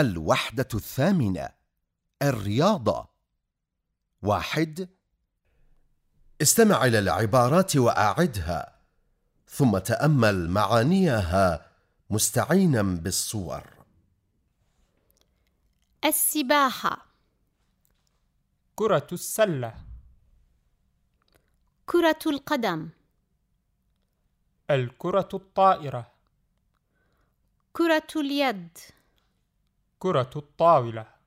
الوحدة الثامنة الرياضة. واحد. استمع إلى العبارات وأعدها ثم تأمل معانيها مستعينا بالصور. السباحة. كرة السلة. كرة القدم. الكرة الطائرة. كرة اليد. كرة الطاولة.